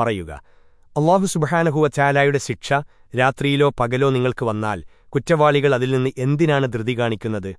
പറയുക. അള്ളാഹു സുബഹാനഹുവ ചാലായുടെ ശിക്ഷ രാത്രിയിലോ പകലോ നിങ്ങൾക്ക് വന്നാൽ കുറ്റവാളികൾ അതിൽ നിന്ന് എന്തിനാണ് ധൃതി കാണിക്കുന്നത്?